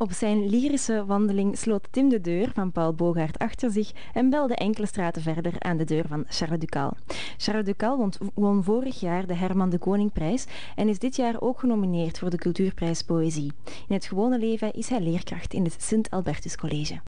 Op zijn lyrische wandeling sloot Tim de deur van Paul Bogaert achter zich en belde enkele straten verder aan de deur van Charles Ducal. Charles Ducal won vorig jaar de Herman de Koningprijs en is dit jaar ook genomineerd voor de Cultuurprijs Poëzie. In het gewone leven is hij leerkracht in het Sint-Albertus College.